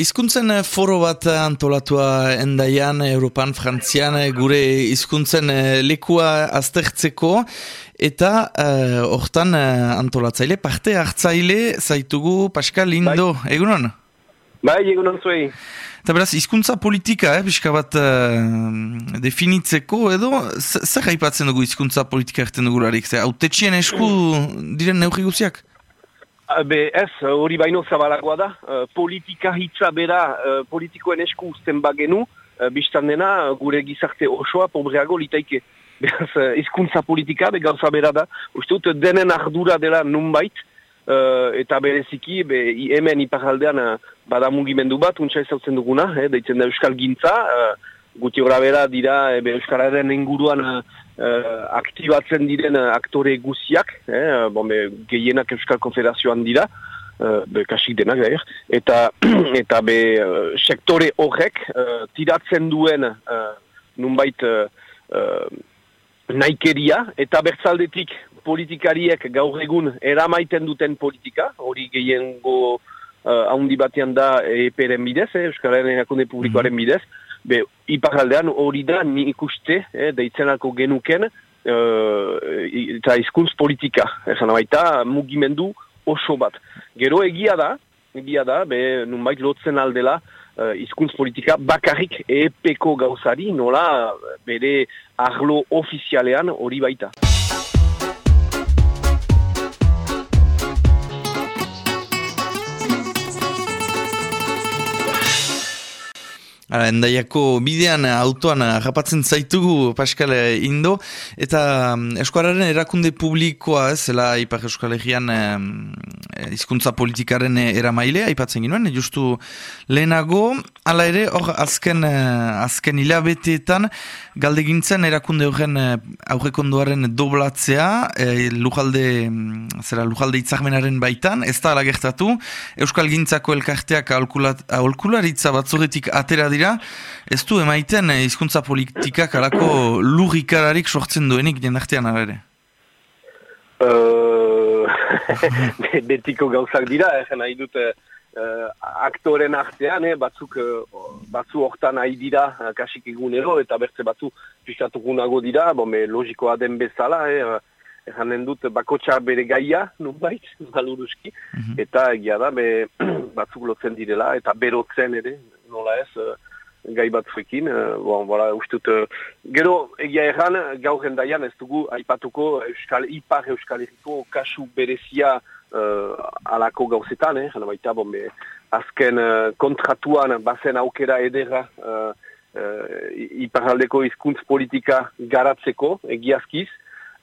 Hizkuntzen eh, foro bat antolatua endaian, Europan, Frantzian, eh, gure hizkuntzen eh, lekua aztertzeko, eta hortan uh, antolatzaile, parte hartzaile zaitugu Pascal Lindo, bai. egunon? Bai, egunon zuei. Eta beraz, hizkuntza politika, eh, pixka bat definitzeko, edo, zer haipatzen dugu hizkuntza politika erten dugularik? Haute esku diren neugri guziak? Be ez, hori baino zabalagoa da, uh, politika hitza bera uh, politikoen esku uzten bagenu, uh, biztan dena gure gizarte osoa pobreago litaike. Beraz, izkuntza politika be gauza bera da, uste dut denen ardura dela nunbait, eta bereziki, be, hemen iparaldean bada mugimendu bat, untsa ezautzen duguna, eh, deitzen da Euskal Gintza, uh, guti hori bera dira ebe, Euskararen inguruan uh, aktibatzen diren uh, aktore guziak, eh, bon, be, gehienak Euskal Konfederazioan dira, uh, be, kasik denak dair, eta, eta be, uh, sektore horrek uh, tiratzen duen uh, nunbait uh, uh, naikeria, eta bertzaldetik politikariek gaur egun eramaiten duten politika, hori gehiengo uh, handi batean da EPR-en bidez, eh, Euskararen erakunde publikoaren mhm. bidez, be, iparaldean hori da ni ikuste, eh, deitzenako genuken, uh, eta izkuntz politika, esan baita mugimendu oso bat. Gero egia da, egia da, be, nunbait lotzen aldela, uh, politika bakarrik epeko gauzari, nola bere arlo ofizialean hori baita. Ara, endaiako bidean autoan rapatzen zaitugu Pascal Indo, eta mm, eskuararen erakunde publikoa, zela Ipar Euskal Herrian hizkuntza politikaren eramailea, aipatzen ginoen, justu lehenago, hala ere, hor azken, azken hilabeteetan, galdegintzen erakunde horren aurrekonduaren doblatzea, e, lujalde, mm, zera, lujalde itzakmenaren baitan, ez da alagertatu, Euskal Gintzako elkarteak aholkularitza batzuretik atera dira, ez du emaiten eh, hizkuntza politikak alako lurikararik sortzen duenik jendartean ere? Uh, betiko gauzak dira, eh, nahi dut uh, aktoren artean, eh, batzuk uh, batzu hortan nahi dira uh, kasik egunero, eta bertze batzu pixatukunago dira, bon, logikoa den bezala, eh, Ezanen dut bakotxa bere gaia, nunbait, maluruski, mhm. eta egia da, be, batzuk lotzen direla, eta berotzen ere, nola ez, gai bat zuekin, uh, bon, voilà, ustut, uh, gero egia erran, gaur gendaian ez dugu aipatuko Euskal Ipar Euskal Herriko kasu berezia uh, alako gauzetan, eh? jana baita, bon, be, azken uh, kontratuan bazen aukera edera uh, uh, Iparaldeko izkuntz politika garatzeko, egiazkiz,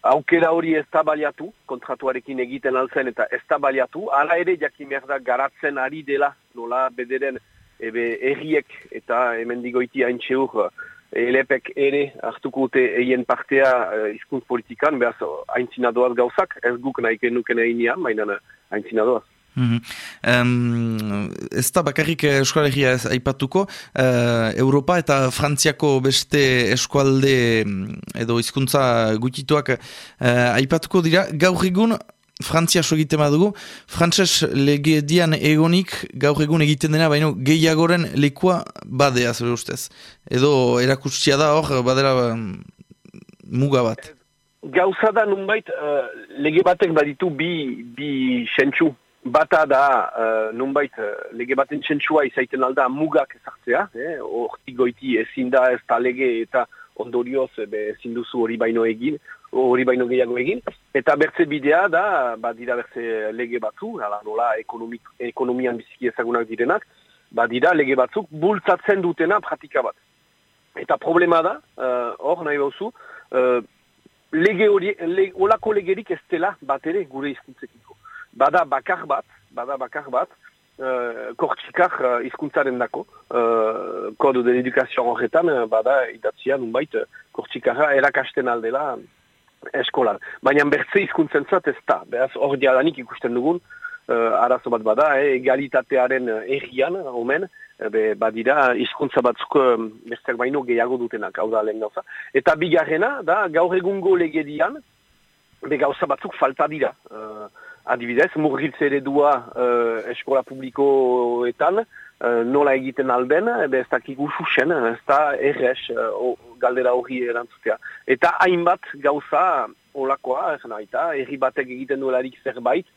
aukera hori ez da baliatu, kontratuarekin egiten altzen eta ez da baliatu, ala ere jakimerda garatzen ari dela, nola bederen, ebe erriek eta hemen digoiti haintxe hur elepek ere hartuko dute eien partea uh, izkuntz politikan, behaz haintzina doaz gauzak, ez guk nahi genuken egin baina haintzina doaz. Mm um, ez da bakarrik eskualegia aipatuko, uh, Europa eta Frantziako beste eskualde edo hizkuntza gutituak uh, aipatuko dira, gaur egun Frantzia egiten badugu, frantzes lege dian egonik gaur egun egiten dena, baina gehiagoren lekua badea, zure ustez. Edo erakustia da hor, badera mm, muga bat. Gauza da nunbait, uh, lege batek baditu bi, bi sentxu. Bata da, uh, nunbait, uh, lege baten sentsua izaiten alda mugak ezartzea, eh? goiti ezin da ez da lege eta ondorioz ezin duzu hori baino egin hori baino gehiago egin, eta bertze bidea da, badira bertze lege batzu, ala nola ekonomik, ekonomian biziki ezagunak direnak, badira lege batzuk bultzatzen dutena pratika bat. Eta problema da, uh, hor nahi bauzu, uh, lege hori, le, olako legerik ez dela bat ere gure izkuntzekiko. Bada bakar bat, bada bakar bat, uh, kortxikar uh, izkuntzaren dako, uh, kodu de l'edukazioan horretan, bada idatzia nunbait, kortxikarra erakasten aldela, eskolan. Baina bertze izkuntzen zat ez da. Beraz, hor diadanik ikusten dugun, uh, arazo bat bada, eh, egalitatearen errian, omen, be, badira, izkuntza batzuk um, besteak baino gehiago dutenak, hau da lehen gauza. Eta bigarrena, da, gaur egungo legedian, be gauza batzuk falta dira. Uh, adibidez, murgiltze ere dua uh, eskola publikoetan, nola egiten alden, ebe ez dakik ususen, ez da errez galdera hori erantzutea. Eta hainbat gauza olakoa, ez nahi, erri batek egiten duelarik zerbait,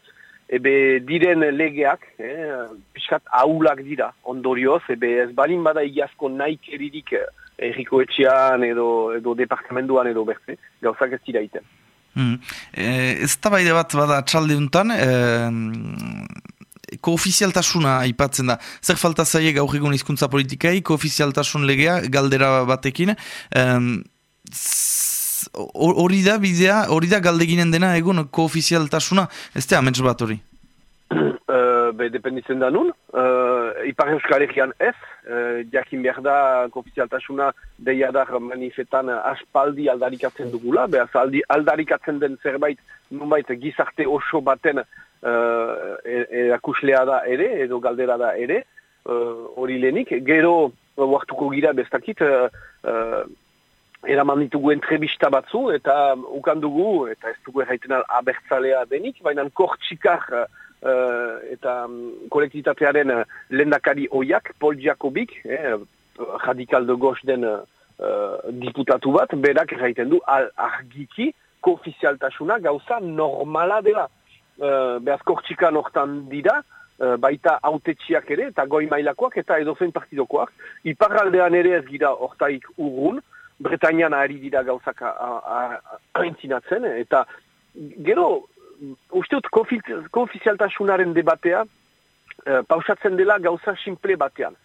ebe diren legeak, eh, pixkat aulak dira, ondorioz, ebe ez balin bada egiazko nahi keririk erriko etxean edo, edo departamentuan edo bertze, gauzak ez dira iten. Mm. ez da baide bat bada txalde untan, e, koofizialtasuna aipatzen da. Zer falta zaie gaur egun izkuntza politikai, koofizialtasun legea, galdera batekin. Hori da bidea, hori da galdeginen dena egun koofizialtasuna, ez da amets bat hori? be, dependitzen da nun. Uh, Ipar Euskal Herrian ez, uh, jakin behar da koofizialtasuna deiadar manifetan aspaldi aldarikatzen dugula, behaz aldi, aldarikatzen den zerbait nunbait gizarte oso baten erakuslea da ere, edo galdera da ere, hori uh, lehenik, gero huartuko gira bestakit, uh, uh, eraman ditugu entrebista batzu, eta ukandugu, eta ez dugu erraiten abertzalea denik, baina kortxikar uh, eta um, kolektitatearen uh, lendakari oiak, Paul Jacobik, eh, radikal de goz den uh, diputatu bat, berak erraiten du al argiki koofizialtasuna gauza normala dela. Uh, Beaz kortxika nortan dira, uh, baita autetxiak ere, eta goi mailakoak, eta edozen partidokoak. Iparraldean ere ez gira ortaik urrun, Bretañan ari dira gauzak aintzinatzen, eta gero usteut koofizialtasunaren debatea uh, pausatzen dela gauza simple batean.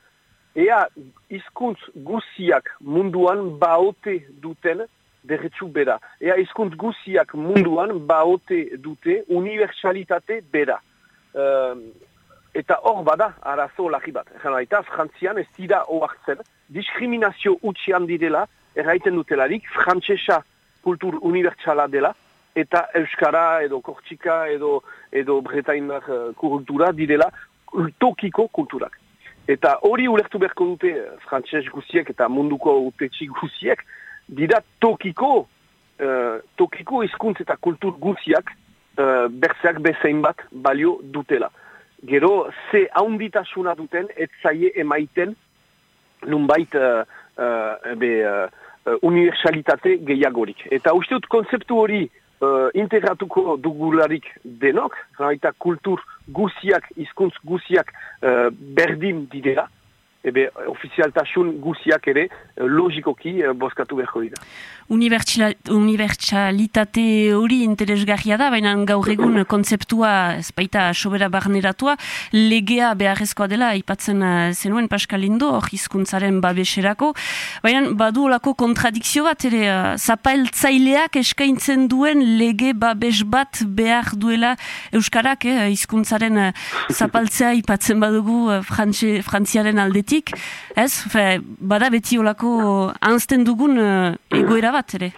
Ea izkuntz guziak munduan baote duten derretsu bera. Ea izkuntz guziak munduan baote dute universalitate bera. Uh, eta hor bada arazo lagi bat. Egan baita, frantzian ez dira oartzen, diskriminazio utxian direla, erraiten dutelarik, frantsesa kultur unibertsala dela, eta Euskara edo Kortxika edo, edo Bretainak uh, kultura direla tokiko kulturak. Eta hori ulertu beharko dute eh, frantxez guziek eta munduko utetxik guziek, dira tokiko, uh, tokiko izkuntz eta kultur guziak uh, berzeak bezein bat balio dutela. Gero, ze haunditasuna duten, ez zaie emaiten nunbait uh, uh, be, uh, universalitate gehiagorik. Eta uste dut konzeptu hori uh, integratuko dugularik denok, eta kultur guziak, izkuntz guziak uh, berdin didera, ebe ofizialtasun guziak ere uh, logikoki uh, boskatu beharko dira. Unibertsalitate hori interesgarria da, baina gaur egun kontzeptua ez baita sobera barneratua, legea beharrezkoa dela, ipatzen uh, zenuen Paskalindo, hor hizkuntzaren babeserako, baina badu olako kontradikzio bat, ere zapailtzaileak eskaintzen duen lege babes bat behar duela Euskarak, eh, hizkuntzaren zapaltzea ipatzen badugu frantziaren aldetik, ez? Fe, bada beti olako anzten dugun uh, egoera bat ere?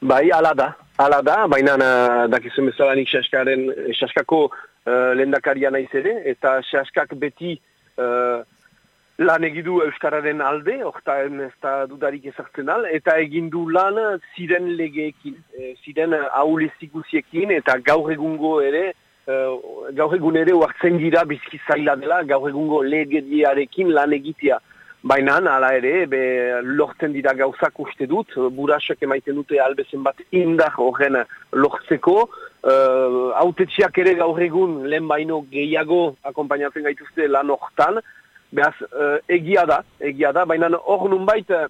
Bai, ala da, ala da, baina uh, dakizun bezala nik saskaren, saskako uh, lendakaria naiz ere, eta saskak beti uh, lan egidu Euskararen alde, orta ez da dudarik ezartzen al, eta egin du lan ziren legeekin, e, ziren aulezikuziekin, eta gaur egungo ere, gaur egun ere uartzen gira bizkizaila dela, gaur egungo legediarekin lan egitea. Baina, ala ere, be, lortzen dira gauzak uste dut, burasek emaiten dute albezen bat indar horren lortzeko, uh, autetxiak ere gaur egun lehen baino gehiago akompainatzen gaituzte lan hortan, behaz, uh, egia da, egia da, baina hor nun baita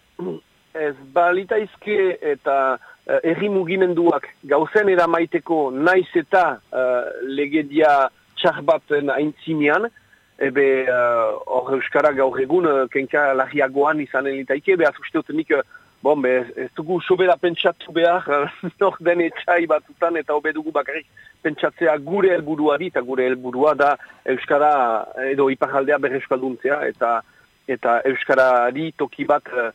ez balita izke eta uh, erri mugimenduak gauzen eramaiteko naiz eta uh, legedia txar baten aintzinean, ebe uh, hor uh, Euskara gaur egun uh, kenka lahiagoan izan elitaike, behaz uste dut nik, uh, bon, be, ez dugu sobera pentsatu behar, nor den etxai batutan eta hobe dugu bakarrik pentsatzea gure helburuari eta gure helburua da Euskara edo iparaldea berre Euskalduntzea eta eta Euskarari toki bat uh,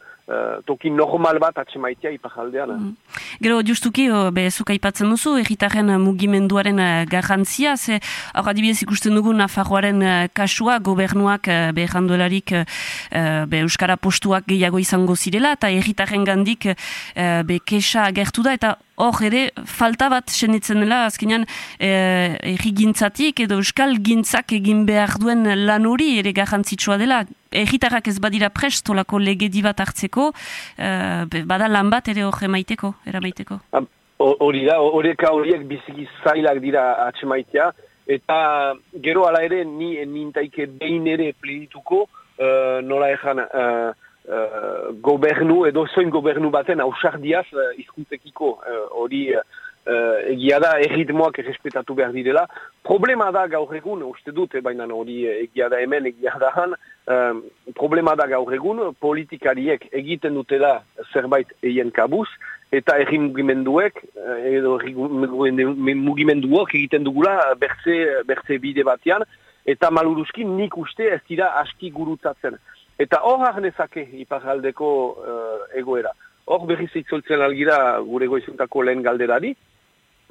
toki normal bat atxemaitea ipajaldean. Mm Gero, justuki, be, zuka ipatzen duzu, egitaren mugimenduaren uh, garrantzia, ze, hor adibidez ikusten dugu Nafarroaren uh, kasua, gobernuak uh, behanduelarik be, Euskara postuak gehiago izango zirela, eta egitaren gandik be, kesa agertu da, eta hor ere falta bat senitzen dela azkenean eh, erri gintzatik edo euskal gintzak egin behar duen lan hori ere garrantzitsua dela. Erritarrak ez badira prestolako legedi bat hartzeko eh, bada lan bat ere hor emaiteko eramaiteko. Hori da, horreka horiek biziki zailak dira atxemaitea eta gero ala ere ni nintaike behin ere plenituko uh, nola ezan uh, gobernu edo zoin gobernu baten ausardiaz uh, izkuntzekiko uh, hori uh, egia da erritmoak errespetatu behar direla. Problema da gaur egun, uste dut, baina hori egia da hemen, egia da han, problema da gaur egun, politikariek egiten dutela zerbait eien kabuz, eta erri mugimenduek, edo mugimenduok egiten dugula bertze, bertze bide batean, eta maluruzkin nik uste ez dira aski gurutzatzen. Eta hor harnezake iparaldeko uh, egoera. Hor berriz itzoltzen algira gure goizuntako lehen galderari.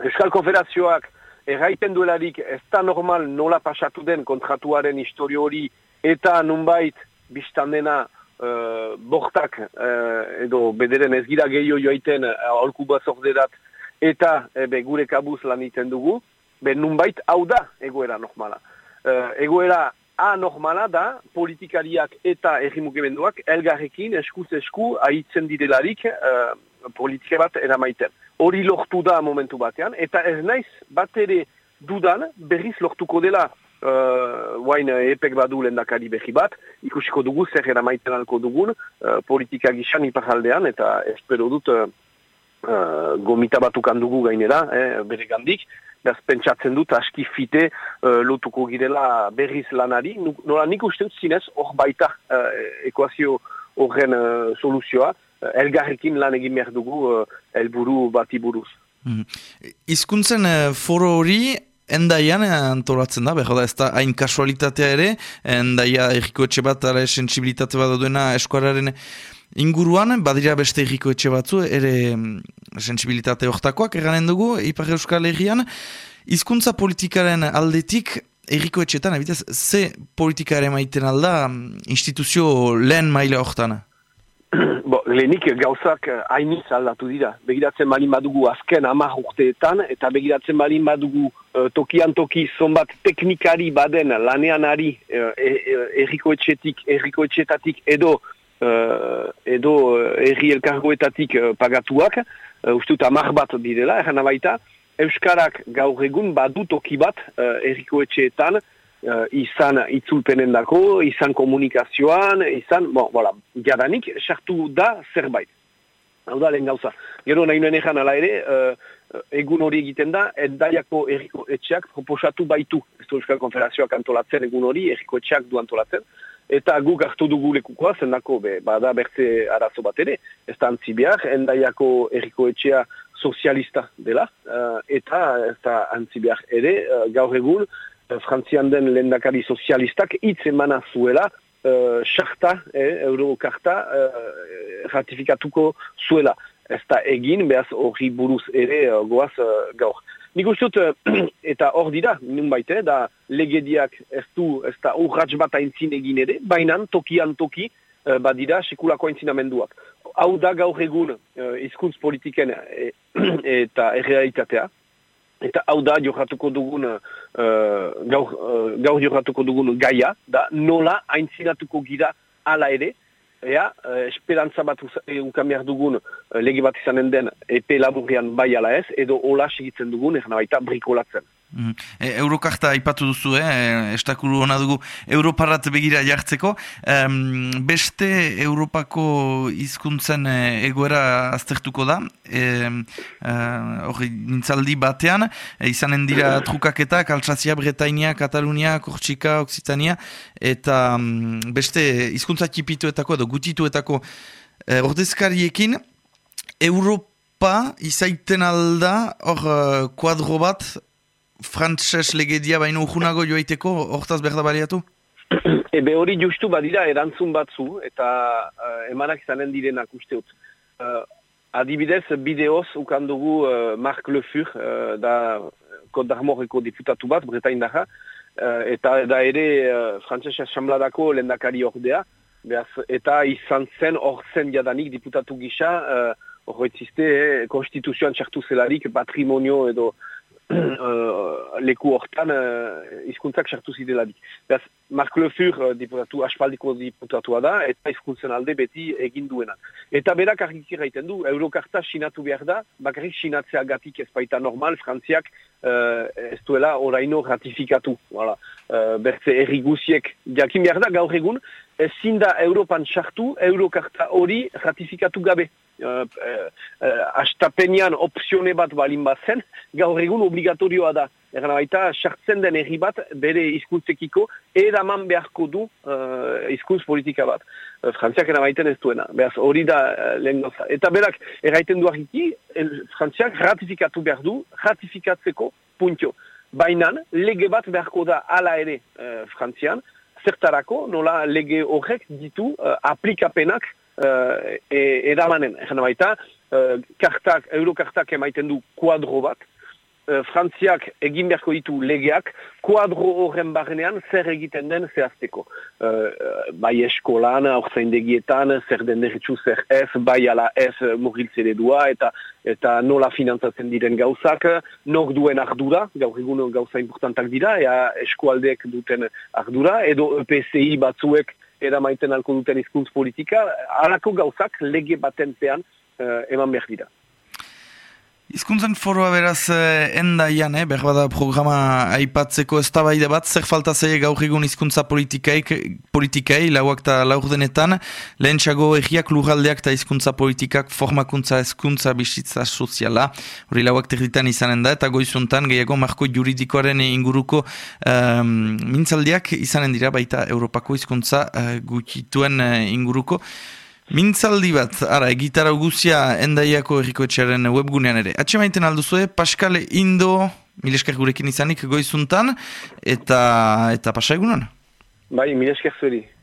Euskal Konfederazioak erraiten duelarik ez da normal nola pasatu den kontratuaren historio hori eta nunbait biztan dena uh, bortak uh, edo bederen ez gira gehiago joaiten aholku uh, bat eta ebe, gure kabuz lan iten dugu, be nunbait hau da egoera normala. Uh, egoera anormala da politikariak eta errimugimenduak elgarrekin eskuz esku aitzen direlarik uh, politika bat eramaiten. Hori lortu da momentu batean, eta ez naiz bat ere dudan berriz lortuko dela uh, guain epek badu lendakari behi bat, ikusiko dugu zer eramaiten alko dugun uh, politika gizan iparaldean, eta espero dut uh, uh, gomita batukan dugu gainera, eh, bere gandik, Beraz, pentsatzen dut, aski fite uh, lotuko girela berriz lanari. Nola nik uste dut zinez, hor baita uh, ekuazio horren uh, soluzioa. Uh, elgarrekin lan egin behar dugu uh, elburu bati buruz. Mm. Izkuntzen uh, foro hori, Endaian antolatzen da, behar da ez da hain kasualitatea ere, endaia erriko etxe bat, ara sensibilitate bat duena eskuararen inguruan, badira beste erriko etxe batzu, ere mm, sensibilitate hortakoak eranen dugu, Ipar Euskal Herrian, hizkuntza politikaren aldetik, erriko etxetan, ebitez, ze politikaren maiten alda mm, instituzio lehen maila hortan? Bo, lehenik gauzak eh, hainiz aldatu dira. Begiratzen balin badugu azken amar urteetan, eta begiratzen balin badugu uh, tokian toki zonbat teknikari baden lanean ari uh, erriko etxetik, erriko etxetatik edo edo uh, erri elkargoetatik uh, pagatuak, uh, uste dut amar bat direla, erran baita, Euskarak gaur egun badu toki bat uh, erriko etxeetan, uh, izan itzulpenen dako, izan komunikazioan, izan, bon, voilà, jadanik, sartu da zerbait. Hau da, lehen gauza. Gero nahi nuen ezan ala ere, uh, egun hori egiten da, endaiako erriko etxeak proposatu baitu. Ez Euskal Konferazioak antolatzen egun hori, erriko etxeak du antolatzen eta guk hartu dugu lekukoa, zendako, be, bada bertze arazo bat ere, ez da antzi behar, endaiako erriko etxea sozialista dela, uh, eta ez da antzi behar ere, uh, gaur egun, uh, frantzian den lendakari sozialistak hitz emana zuela, xarta, eh, eurokarta, uh, ratifikatuko zuela. Ez da egin, behaz hori buruz ere uh, goaz uh, gaur. Nik uste eh, eta hor dira, nun baite, da legediak ez du, ez da urratx bat aintzin egin ere, baina tokian toki, uh, badira sekulako aintzinamenduak. Hau da gaur egun uh, izkuntz politiken eta errealitatea, eta hau da jorratuko dugun, uh, gaur, uh, gaur dugun gaia, da nola aintzinatuko gira ala ere, ea, eh, esperantza bat ukan behar dugun eh, lege bat izanen den epe laburrian bai ala ez, edo hola segitzen dugun, egin baita brikolatzen. Mm. E, Eurokarta ipatu duzu, eh? estakuru hona dugu Europarrat begira jartzeko. beste Europako hizkuntzen e, egoera aztertuko da. E, e, nintzaldi batean, e, izanen dira trukaketak, Altsazia, Bretainia, Katalunia, Kortxika, Oksitania, eta mm, beste hizkuntza txipituetako edo gutituetako e, ordezkariekin, Europa izaiten alda, hor, e, kuadro bat, frantses legedia baino urgunago joaiteko, hortaz berda baliatu? Ebe hori justu badira erantzun batzu, eta uh, emanak izanen direnak usteut. Uh, adibidez, bideoz ukandugu uh, Mark Le Fur, uh, da Kodarmoreko diputatu bat, Bretain daja, uh, eta da ere uh, frantses asambladako lendakari ordea, Beaz, eta izan zen hor zen jadanik diputatu gisa, uh, horretzizte, eh, konstituzioan txartu zelarik patrimonio edo leku hortan uh, izkuntzak sartu zideladik. Beraz, Mark Lefur uh, diputatu, aspaldiko diputatua da, eta izkuntzen alde beti egin duena. Eta berak argiki gaiten du, Eurokarta sinatu behar da, bakarrik sinatzea gatik ez baita normal, Frantziak uh, ez duela oraino ratifikatu. Voilà. Uh, bertze errigusiek jakin behar da, gaur egun, ezin da Europan sartu, Eurokarta hori ratifikatu gabe uh, uh, astapenean opzione bat balin bat zen, gaur egun obligatorioa da. Egan baita, sartzen den erri bat, bere izkuntzekiko, eraman beharko du uh, izkuntz politika bat. Frantziak baiten ez duena, behaz hori da uh, lehen goza. Eta berak, erraiten du argiki, Frantziak ratifikatu behar du, ratifikatzeko puntio. Baina, lege bat beharko da ala ere uh, Frantzian, zertarako, nola lege horrek ditu uh, aplikapenak uh, edamanen. Egan baita, uh, kartak, eurokartak emaiten du kuadro bat, uh, Frantziak egin beharko ditu legeak, kuadro horren barrenean zer egiten den zehazteko. Uh, bai eskolan, orzaindegietan, zer den derritxu zer ez, bai ala ez mugiltze edua, eta eta nola finantzatzen diren gauzak, nok duen ardura, gaur egun gauza importantak dira, ea eskualdeek duten ardura, edo EPCI batzuek eramaiten alko duten izkuntz politika, alako gauzak lege batenpean uh, eman behar dira. Izkuntzen foroa beraz eh, endaian, eh, berbada programa aipatzeko ez bat, zer falta zei gaur egun izkuntza politikai, lauak eta laur denetan, lehen txago egiak lurraldeak eta izkuntza politikak formakuntza ezkuntza bizitza soziala, hori lauak terditan izanen da, eta goizuntan gehiago marko juridikoaren inguruko um, mintzaldiak izanen dira baita Europako izkuntza uh, gutituen uh, inguruko. Mintzaldi bat, ara, egitara guzia endaiako erriko etxearen webgunean ere. Atxe maiten alduzue, Paskale Indo, milesker gurekin izanik goizuntan, eta, eta pasa egunan? Bai, milesker zuri.